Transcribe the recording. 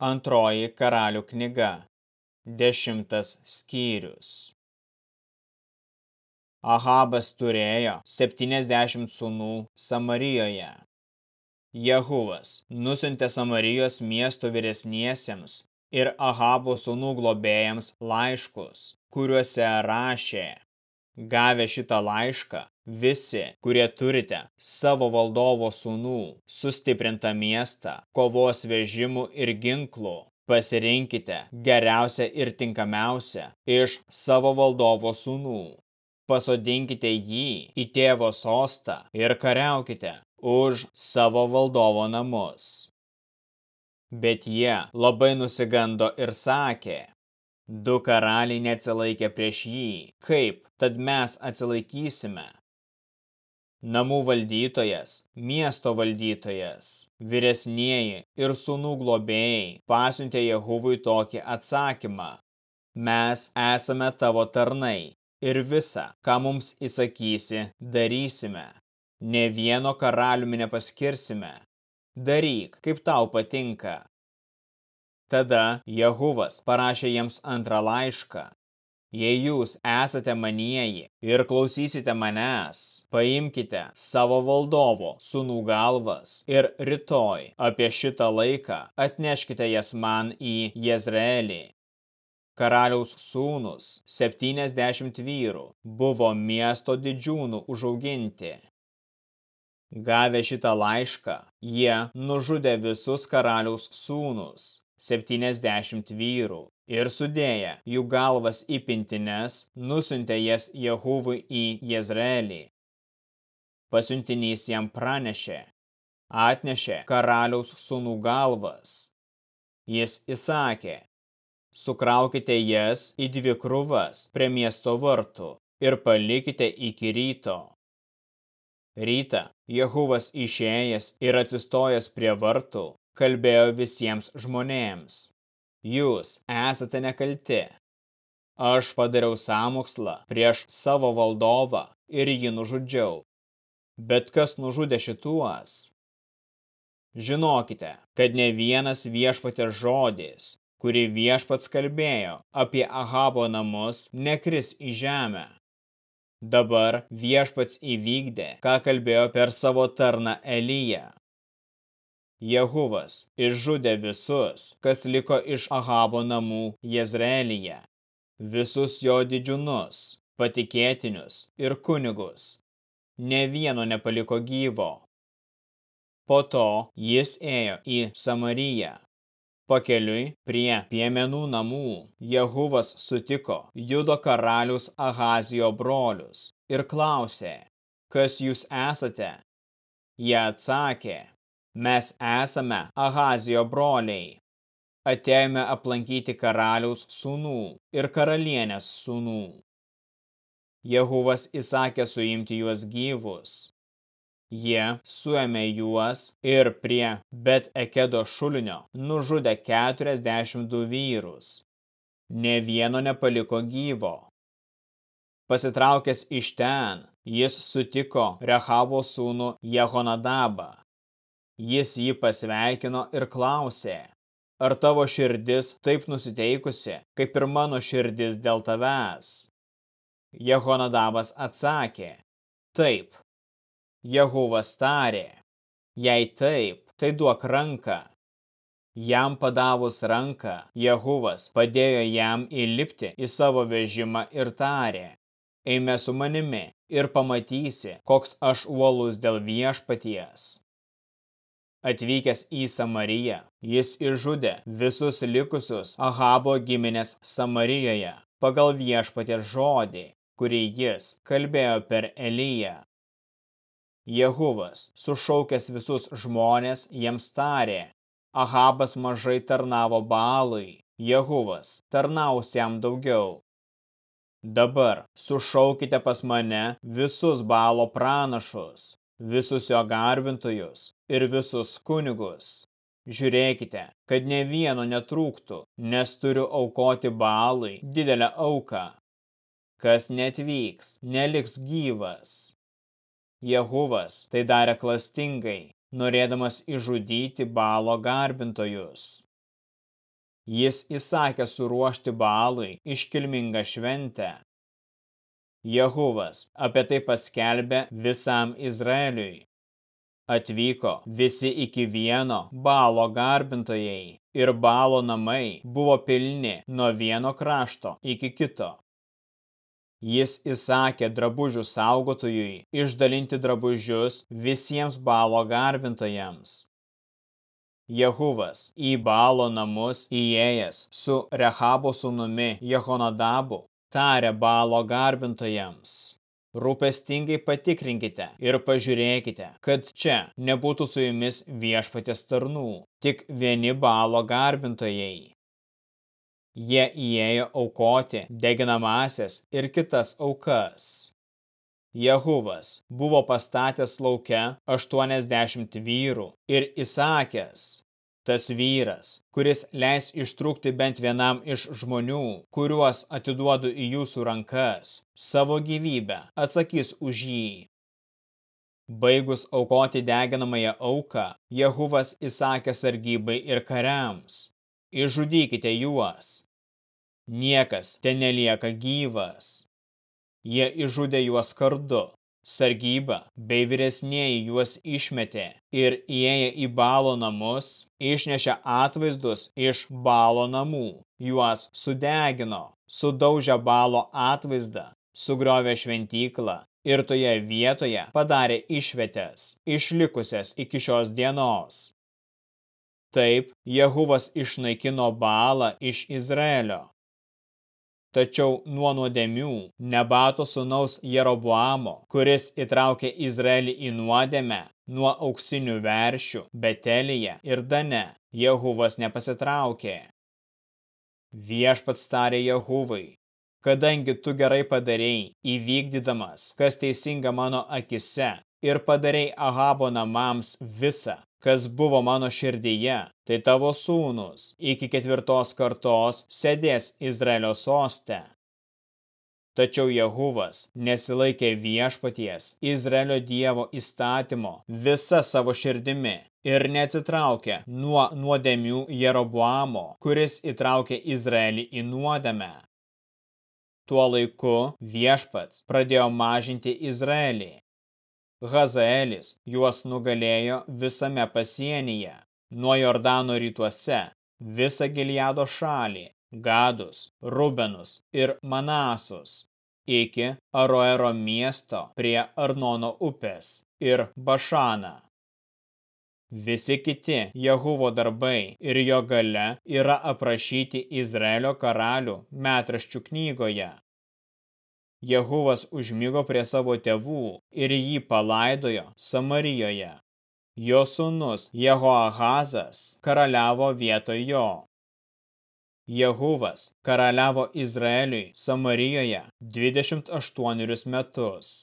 Antroji karalių knyga. Dešimtas skyrius. Ahabas turėjo 70 sūnų Samarijoje. Jehuvas nusintė Samarijos miesto vyresniesiems ir Ahabo sūnų globėjams laiškus, kuriuose rašė, gavę šitą laišką, visi, kurie turite savo valdovo sūnų, sustiprintą miestą, kovos vežimų ir ginklų, pasirinkite geriausią ir tinkamiausią iš savo valdovo sūnų. Pasodinkite jį į tėvo sostą ir kariaukite už savo valdovo namus. Bet jie labai nusigando ir sakė, du karaliai neatsilaikė prieš jį, kaip tad mes atsilaikysime? Namų valdytojas, miesto valdytojas, vyresnieji ir sūnų globėjai pasiuntė Jehuvui tokį atsakymą. Mes esame tavo tarnai ir visą, ką mums įsakysi, darysime. Ne vieno karaliumi nepaskirsime. Daryk, kaip tau patinka. Tada Jehuvas parašė jiems antrą laišką, Jei jūs esate manieji ir klausysite manęs, paimkite savo valdovo sūnų galvas ir rytoj apie šitą laiką atneškite jas man į Jezreelį. Karaliaus sūnus, 70 vyrų, buvo miesto didžiūnų užauginti. Gavę šitą laišką, jie nužudė visus karaliaus sūnus, 70 vyrų, ir sudėję jų galvas į pintines, nusintė jas Jehuvui į Jezreelį. Pasiuntinys jam pranešė, atnešė karaliaus sūnų galvas. Jis įsakė, sukraukite jas į dvi krūvas prie miesto vartų ir palikite iki ryto. Rytą Jehuvas išėjęs ir atsistojęs prie vartų, kalbėjo visiems žmonėms. Jūs esate nekalti. Aš padariau samokslą prieš savo valdovą ir jį nužudžiau. Bet kas nužudė šituos? Žinokite, kad ne vienas viešpatės žodis, kurį viešpats kalbėjo apie Ahabo namus, nekris į žemę. Dabar viešpats įvykdė, ką kalbėjo per savo tarną Eliją. Jehuvas išžudė visus, kas liko iš Ahabo namų Jezreelyje, visus jo didžiūnus, patikėtinius ir kunigus. Ne vieno nepaliko gyvo. Po to jis ėjo į Samariją. Pakeliui prie piemenų namų Jehuvas sutiko Judo karalius Ahazijo brolius ir klausė, kas jūs esate? Jie atsakė, Mes esame Ahazijo broliai. Atėjome aplankyti karaliaus sūnų ir karalienės sūnų. Jehuvas įsakė suimti juos gyvus. Jie suėmė juos ir prie Bet Ekedo šulinio nužudė 42 vyrus. Ne vieno nepaliko gyvo. Pasitraukęs iš ten, jis sutiko Rehabo sūnų Jehonadabą Jis jį pasveikino ir klausė, ar tavo širdis taip nusiteikusi, kaip ir mano širdis dėl tavęs? Jehonadabas atsakė, taip. Jehuvas tarė, jei taip, tai duok ranką. Jam padavus ranką, Jehuvas padėjo jam įlipti į savo vežimą ir tarė, eime su manimi ir pamatysi, koks aš uolus dėl viešpaties. Atvykęs į Samariją, jis išžudė visus likusius Ahabo giminės Samarijoje pagal viešpatės žodį, kurį jis kalbėjo per Eliją. Jehuvas, sušaukęs visus žmonės, jiems tarė, Ahabas mažai tarnavo Baalui, Jehuvas tarnaus jam daugiau. Dabar sušaukite pas mane visus Baalo pranašus, visus jo garbintojus ir visus kunigus. Žiūrėkite, kad ne vieno netrūktų, nes turiu aukoti balui didelę auką. Kas netvyks, neliks gyvas. Jehuvas tai darė klastingai, norėdamas išžudyti balo garbintojus. jis įsakė suruošti balui iškilmingą šventę. Jehuvas apie tai paskelbė visam Izraeliui. Atvyko visi iki vieno balo garbintojai ir balo namai buvo pilni nuo vieno krašto iki kito. Jis įsakė drabužių saugotojui išdalinti drabužius visiems balo garbintojams. Jehuvas į balo namus įėjęs su Rehabo sūnumi Jehonadabu tarė balo garbintojams. Rūpestingai patikrinkite ir pažiūrėkite, kad čia nebūtų su jumis viešpatės tarnų, tik vieni balo garbintojai. Jie įėjo aukoti deginamasias ir kitas aukas. Jehuvas buvo pastatęs lauke 80 vyrų ir įsakęs, tas vyras, kuris leis ištrūkti bent vienam iš žmonių, kuriuos atiduodu į jūsų rankas, savo gyvybę atsakys už jį. Baigus aukoti deginamąją auką, Jehuvas įsakė sargybai ir kariams, išžudykite juos. Niekas ten nelieka gyvas. Jie išžudė juos kardu, Sargyba bei vyresnieji juos išmetė ir įėję į balo namus, išnešė atvaizdus iš balo namų, juos sudegino, sudaužė balo atvaizdą, sugriovė šventyklą ir toje vietoje padarė išvietės, išlikusias iki šios dienos. Taip Jehuvas išnaikino balą iš Izraelio, Tačiau nuo nuodėmių Nebato sūnaus Jeroboamo, kuris įtraukė Izraelį į nuodėmę, nuo auksinių veršių Betelyje ir Dane, Jehuvas nepasitraukė. Viešpats tarė Jehuvai, kadangi tu gerai padarėjai, įvykdydamas, kas teisinga mano akise, ir padarėjai Ahabo namams visą, kas buvo mano širdyje, tai tavo sūnus iki ketvirtos kartos sėdės Izraelio soste. Tačiau Jehuvas nesilaikė viešpaties Izraelio dievo įstatymo visa savo širdimi ir neatsitraukė nuo nuodėmių Jeroboamo, kuris įtraukė Izraelį į nuodėmę. Tuo laiku viešpats pradėjo mažinti Izraelį Hazaelis juos nugalėjo visame pasienyje, nuo Jordano rytuose, visą Giliado šalį, Gadus, Rubenus ir Manasus, iki Aroero miesto prie Arnono upės ir Bašaną. Visi kiti Jehuvo darbai ir jo gale yra aprašyti Izraelio karalių metraščių knygoje. Jehuvas užmygo prie savo tėvų ir jį palaidojo Samarijoje. Jo sūnus Jehoahazas karaliavo vietoj jo. Jehuvas karaliavo Izraeliui Samarijoje 28 metus.